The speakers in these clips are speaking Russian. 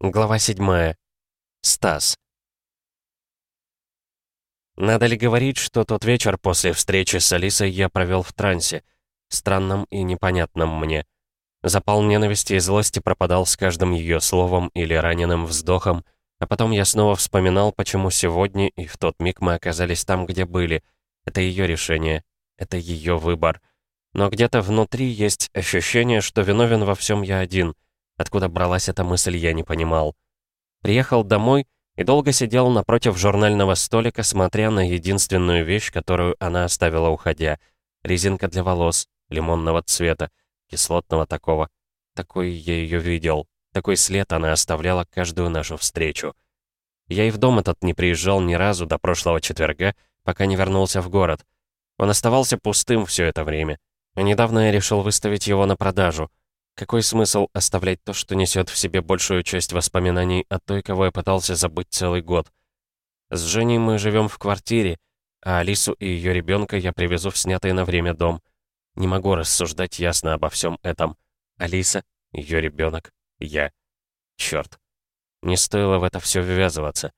Глава 7. Стас. Надо ли говорить, что тот вечер после встречи с Алисой я провел в трансе, странном и непонятном мне. Запал ненависти и злости пропадал с каждым ее словом или раненым вздохом, а потом я снова вспоминал, почему сегодня и в тот миг мы оказались там, где были. Это ее решение, это ее выбор. Но где-то внутри есть ощущение, что виновен во всем я один — Откуда бралась эта мысль, я не понимал. Приехал домой и долго сидел напротив журнального столика, смотря на единственную вещь, которую она оставила уходя. Резинка для волос, лимонного цвета, кислотного такого. Такой я ее видел. Такой след она оставляла каждую нашу встречу. Я и в дом этот не приезжал ни разу до прошлого четверга, пока не вернулся в город. Он оставался пустым все это время. А недавно я решил выставить его на продажу. Какой смысл оставлять то, что несет в себе большую часть воспоминаний о той, кого я пытался забыть целый год? С Женей мы живем в квартире, а Алису и ее ребенка я привезу в снятый на время дом. Не могу рассуждать ясно обо всем этом. Алиса, ее ребенок, я. Черт. Не стоило в это все ввязываться.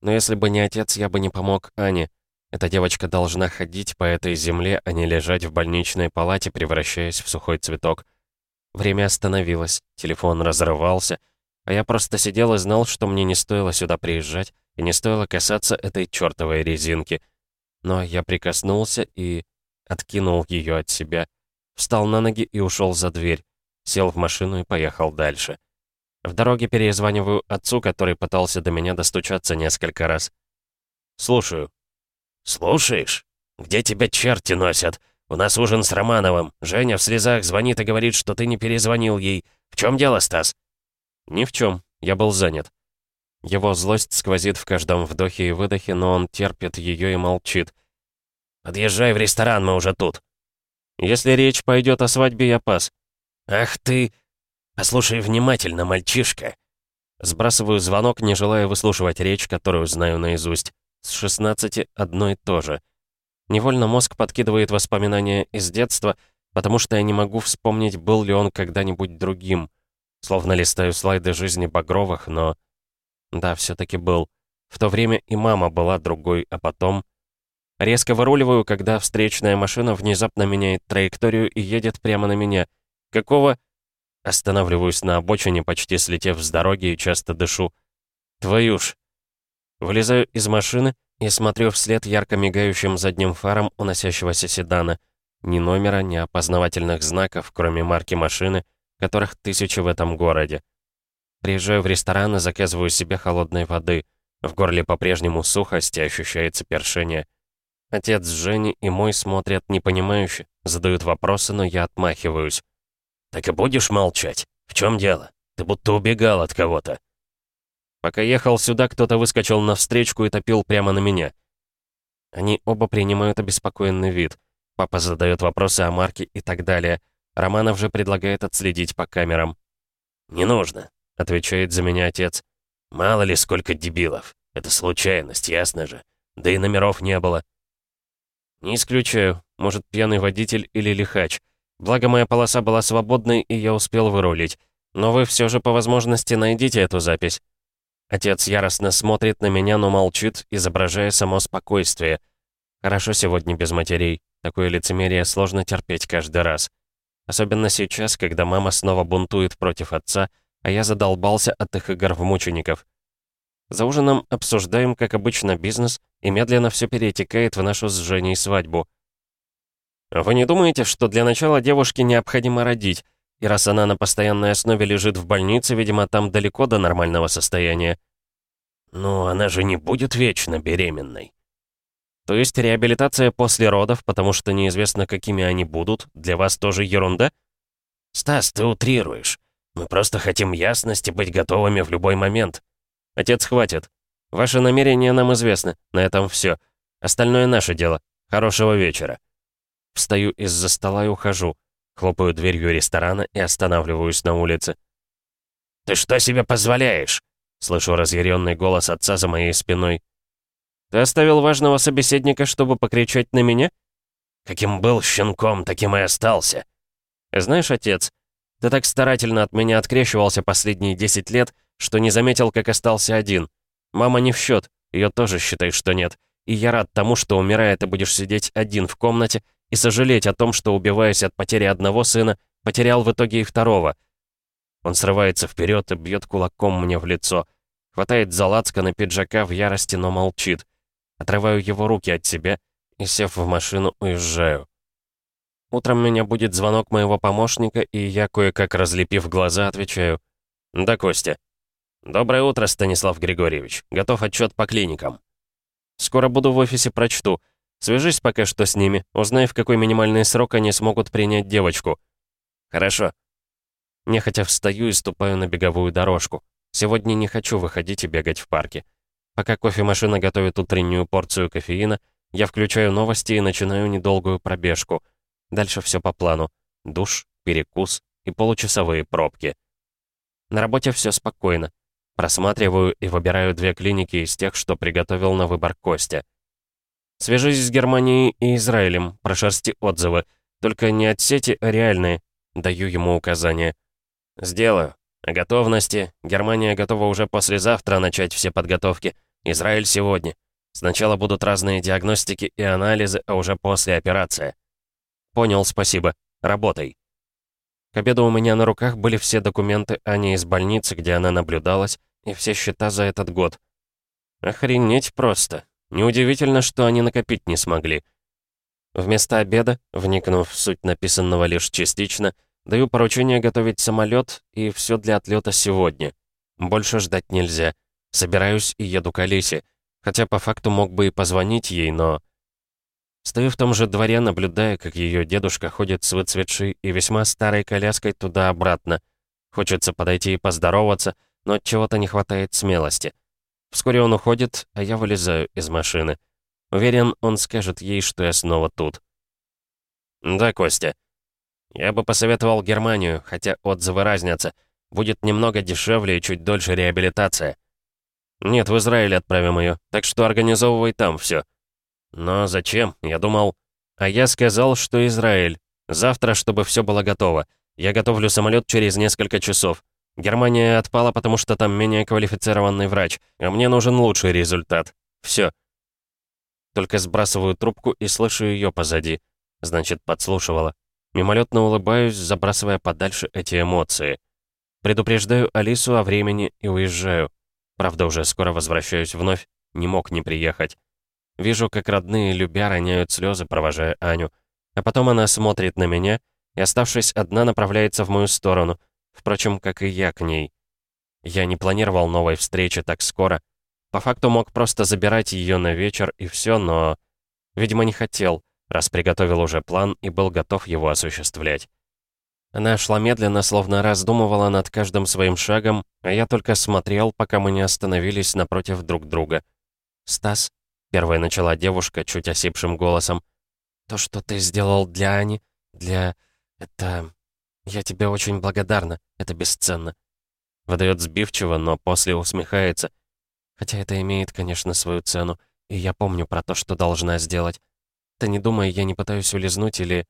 Но если бы не отец, я бы не помог Ане. Эта девочка должна ходить по этой земле, а не лежать в больничной палате, превращаясь в сухой цветок. Время остановилось, телефон разрывался, а я просто сидел и знал, что мне не стоило сюда приезжать и не стоило касаться этой чертовой резинки. Но я прикоснулся и откинул ее от себя, встал на ноги и ушел за дверь, сел в машину и поехал дальше. В дороге перезваниваю отцу, который пытался до меня достучаться несколько раз. «Слушаю». «Слушаешь? Где тебя черти носят? У нас ужин с Романовым. Женя в слезах звонит и говорит, что ты не перезвонил ей. В чем дело, Стас?» «Ни в чем. Я был занят». Его злость сквозит в каждом вдохе и выдохе, но он терпит ее и молчит. «Подъезжай в ресторан, мы уже тут». «Если речь пойдет о свадьбе, я пас». «Ах ты! Послушай внимательно, мальчишка». Сбрасываю звонок, не желая выслушивать речь, которую знаю наизусть. С 16 одно и то же. Невольно мозг подкидывает воспоминания из детства, потому что я не могу вспомнить, был ли он когда-нибудь другим. Словно листаю слайды жизни Багровых, но... Да, все таки был. В то время и мама была другой, а потом... Резко выруливаю, когда встречная машина внезапно меняет траекторию и едет прямо на меня. Какого... Останавливаюсь на обочине, почти слетев с дороги и часто дышу. Твою ж. Вылезаю из машины и смотрю вслед ярко мигающим задним фаром уносящегося седана. Ни номера, ни опознавательных знаков, кроме марки машины, которых тысячи в этом городе. Приезжаю в ресторан и заказываю себе холодной воды. В горле по-прежнему сухость и ощущается першение. Отец Жени и мой смотрят непонимающе, задают вопросы, но я отмахиваюсь. «Так и будешь молчать? В чем дело? Ты будто убегал от кого-то». Пока ехал сюда, кто-то выскочил навстречку и топил прямо на меня. Они оба принимают обеспокоенный вид. Папа задает вопросы о марке и так далее. Романов же предлагает отследить по камерам. «Не нужно», — отвечает за меня отец. «Мало ли сколько дебилов. Это случайность, ясно же. Да и номеров не было». «Не исключаю. Может, пьяный водитель или лихач. Благо, моя полоса была свободной, и я успел вырулить. Но вы все же по возможности найдите эту запись». Отец яростно смотрит на меня, но молчит, изображая само спокойствие. Хорошо сегодня без матерей. Такое лицемерие сложно терпеть каждый раз. Особенно сейчас, когда мама снова бунтует против отца, а я задолбался от их игр в мучеников. За ужином обсуждаем, как обычно, бизнес, и медленно все перетекает в нашу с Женей свадьбу. Вы не думаете, что для начала девушке необходимо родить, и раз она на постоянной основе лежит в больнице, видимо, там далеко до нормального состояния. Ну, она же не будет вечно беременной. То есть реабилитация после родов, потому что неизвестно, какими они будут, для вас тоже ерунда? Стас, ты утрируешь. Мы просто хотим ясности быть готовыми в любой момент. Отец, хватит. Ваши намерения нам известны. На этом все. Остальное наше дело. Хорошего вечера. Встаю из-за стола и ухожу. Хлопаю дверью ресторана и останавливаюсь на улице. «Ты что себе позволяешь?» Слышу разъяренный голос отца за моей спиной. «Ты оставил важного собеседника, чтобы покричать на меня?» «Каким был щенком, таким и остался». «Знаешь, отец, ты так старательно от меня открещивался последние 10 лет, что не заметил, как остался один. Мама не в счет, ее тоже считай, что нет. И я рад тому, что, умирая, ты будешь сидеть один в комнате и сожалеть о том, что, убиваясь от потери одного сына, потерял в итоге и второго. Он срывается вперед и бьет кулаком мне в лицо. Хватает за на пиджака в ярости, но молчит. Отрываю его руки от себя и, сев в машину, уезжаю. Утром меня будет звонок моего помощника, и я, кое-как разлепив глаза, отвечаю. «Да, Костя». «Доброе утро, Станислав Григорьевич. Готов отчет по клиникам». «Скоро буду в офисе, прочту. Свяжись пока что с ними, узнай, в какой минимальный срок они смогут принять девочку». «Хорошо». Нехотя встаю и ступаю на беговую дорожку. Сегодня не хочу выходить и бегать в парке. Пока кофемашина готовит утреннюю порцию кофеина, я включаю новости и начинаю недолгую пробежку — Дальше все по плану. Душ, перекус и получасовые пробки. На работе все спокойно. Просматриваю и выбираю две клиники из тех, что приготовил на выбор Костя. Свяжись с Германией и Израилем, прошерсти отзывы. Только не от сети, а реальные. Даю ему указания. Сделаю. О готовности. Германия готова уже послезавтра начать все подготовки. Израиль сегодня. Сначала будут разные диагностики и анализы, а уже после операции. «Понял, спасибо. Работай». К обеду у меня на руках были все документы Ани из больницы, где она наблюдалась, и все счета за этот год. Охренеть просто. Неудивительно, что они накопить не смогли. Вместо обеда, вникнув в суть написанного лишь частично, даю поручение готовить самолет и все для отлета сегодня. Больше ждать нельзя. Собираюсь и еду к Алисе. Хотя по факту мог бы и позвонить ей, но... Стою в том же дворе, наблюдая, как ее дедушка ходит с выцветшей и весьма старой коляской туда-обратно. Хочется подойти и поздороваться, но от чего-то не хватает смелости. Вскоре он уходит, а я вылезаю из машины. Уверен, он скажет ей, что я снова тут. «Да, Костя. Я бы посоветовал Германию, хотя отзывы разнятся. Будет немного дешевле и чуть дольше реабилитация. Нет, в Израиль отправим ее, так что организовывай там все. «Но зачем? Я думал...» «А я сказал, что Израиль. Завтра, чтобы все было готово. Я готовлю самолет через несколько часов. Германия отпала, потому что там менее квалифицированный врач, а мне нужен лучший результат. Все. Только сбрасываю трубку и слышу ее позади. Значит, подслушивала. Мимолетно улыбаюсь, забрасывая подальше эти эмоции. Предупреждаю Алису о времени и уезжаю. Правда, уже скоро возвращаюсь вновь. Не мог не приехать. Вижу, как родные, любя, роняют слезы, провожая Аню. А потом она смотрит на меня и, оставшись одна, направляется в мою сторону. Впрочем, как и я к ней. Я не планировал новой встречи так скоро. По факту мог просто забирать ее на вечер и все, но... Видимо, не хотел, раз приготовил уже план и был готов его осуществлять. Она шла медленно, словно раздумывала над каждым своим шагом, а я только смотрел, пока мы не остановились напротив друг друга. «Стас?» Первая начала девушка чуть осипшим голосом. «То, что ты сделал для Ани, для... это... Я тебе очень благодарна, это бесценно». Выдает сбивчиво, но после усмехается. Хотя это имеет, конечно, свою цену, и я помню про то, что должна сделать. Ты не думай, я не пытаюсь улизнуть или...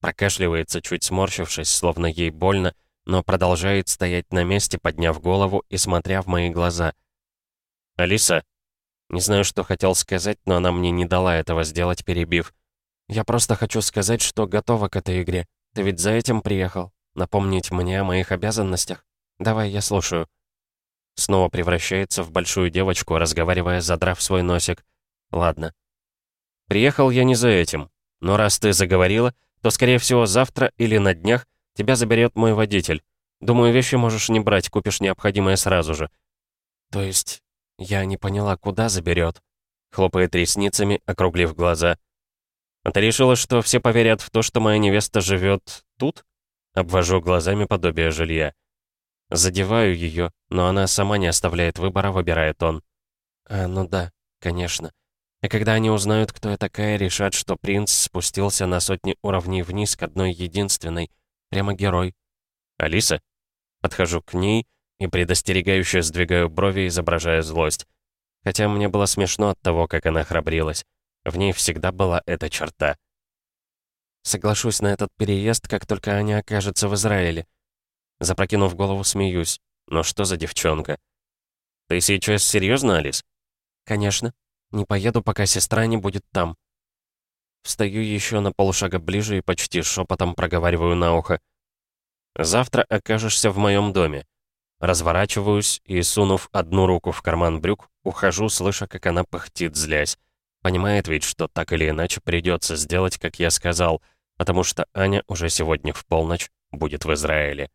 Прокашливается, чуть сморщившись, словно ей больно, но продолжает стоять на месте, подняв голову и смотря в мои глаза. «Алиса», не знаю, что хотел сказать, но она мне не дала этого сделать, перебив. «Я просто хочу сказать, что готова к этой игре. Ты ведь за этим приехал? Напомнить мне о моих обязанностях? Давай, я слушаю». Снова превращается в большую девочку, разговаривая, задрав свой носик. «Ладно». «Приехал я не за этим. Но раз ты заговорила, то, скорее всего, завтра или на днях тебя заберет мой водитель. Думаю, вещи можешь не брать, купишь необходимое сразу же». «То есть «Я не поняла, куда заберет?» Хлопает ресницами, округлив глаза. «А ты решила, что все поверят в то, что моя невеста живет тут?» Обвожу глазами подобие жилья. Задеваю ее, но она сама не оставляет выбора, выбирает он. «А, ну да, конечно. И когда они узнают, кто я такая, решат, что принц спустился на сотни уровней вниз к одной единственной. Прямо герой. Алиса?» Подхожу к ней и предостерегающе сдвигаю брови, изображая злость. Хотя мне было смешно от того, как она храбрилась. В ней всегда была эта черта. Соглашусь на этот переезд, как только Аня окажется в Израиле. Запрокинув голову, смеюсь. Но что за девчонка? Ты сейчас серьезно, Алис? Конечно. Не поеду, пока сестра не будет там. Встаю еще на полшага ближе и почти шепотом проговариваю на ухо. Завтра окажешься в моем доме. Разворачиваюсь и, сунув одну руку в карман брюк, ухожу, слыша, как она пыхтит, злясь. Понимает ведь, что так или иначе придется сделать, как я сказал, потому что Аня уже сегодня в полночь будет в Израиле.